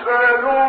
مثل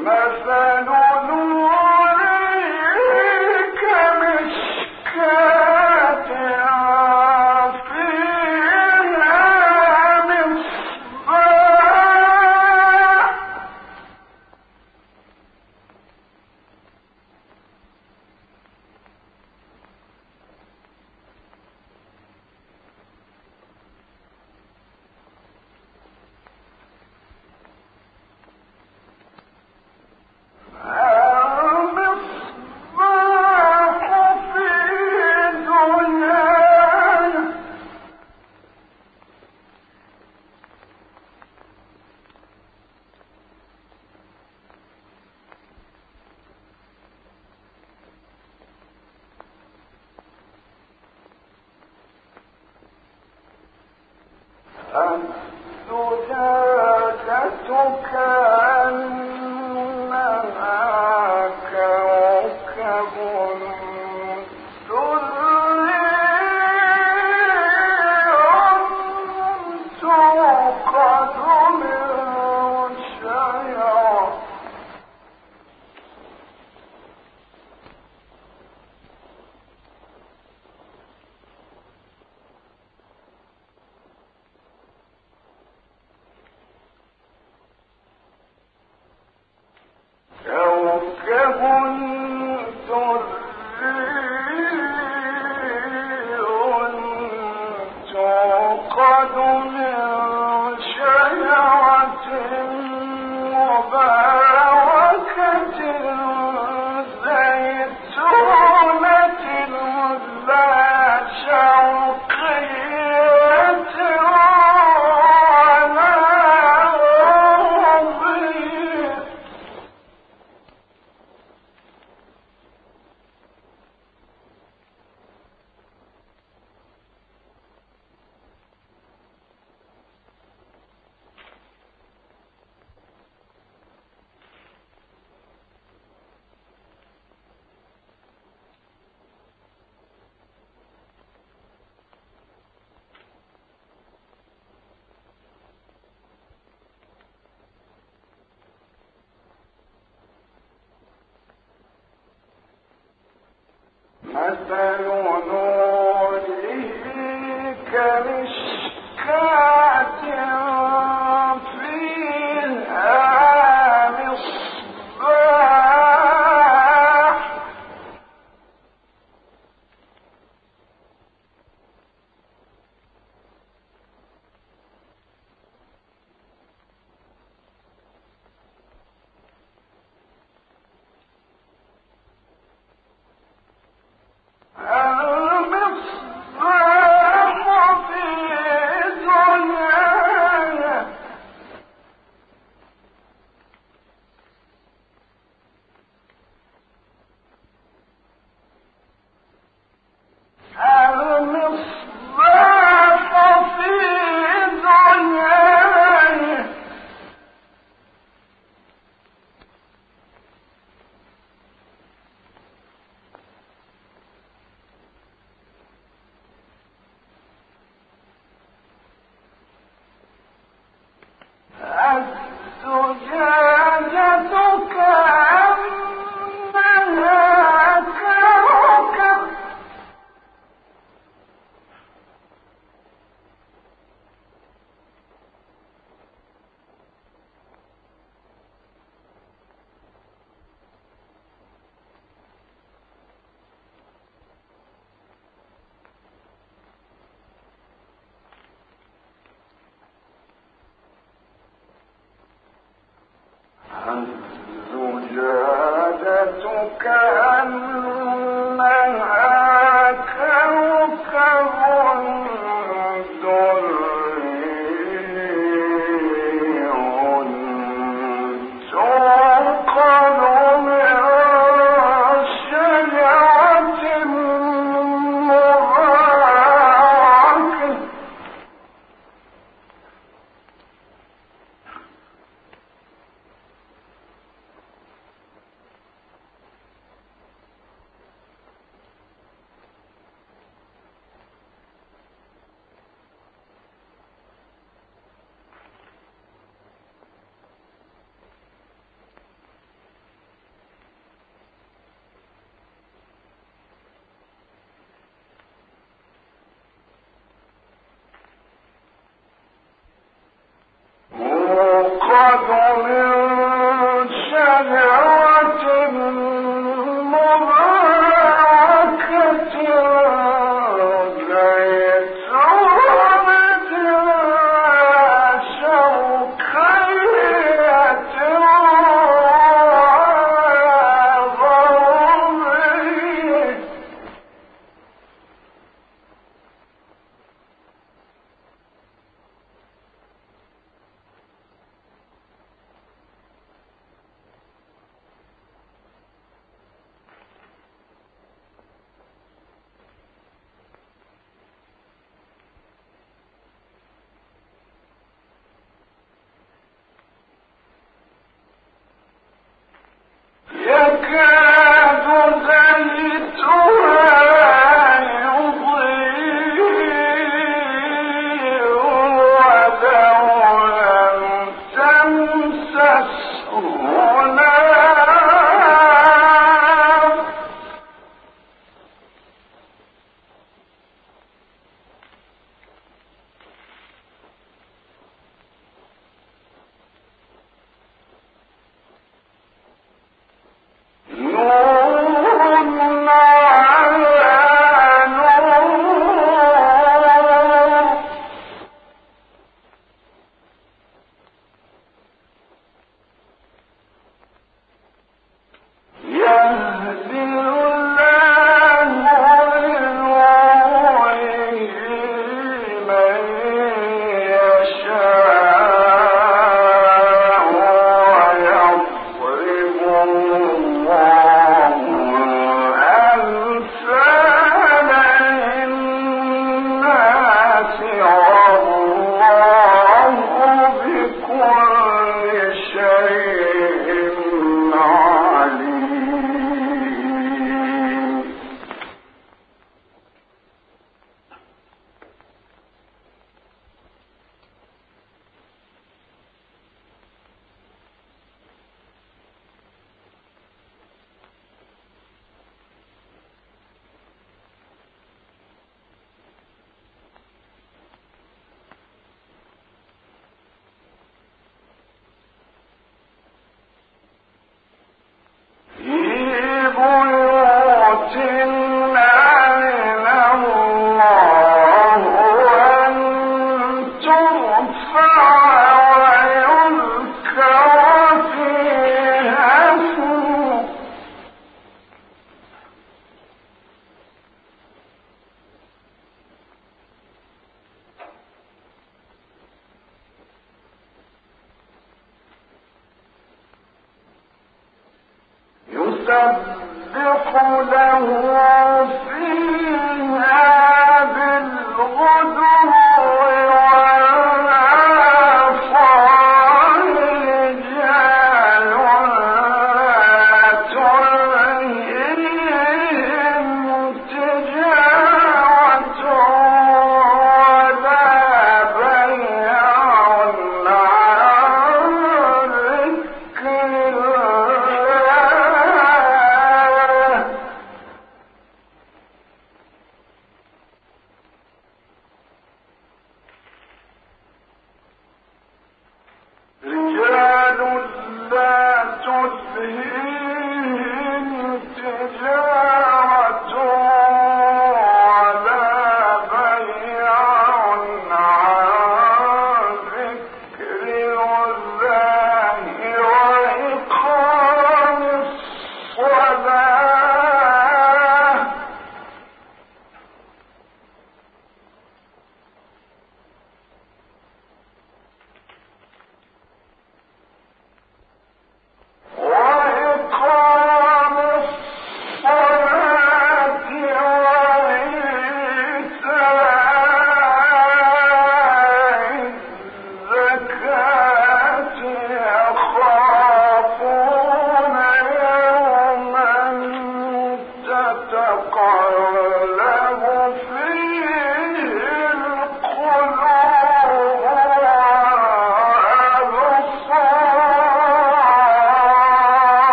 مثل مثل كأنها going in.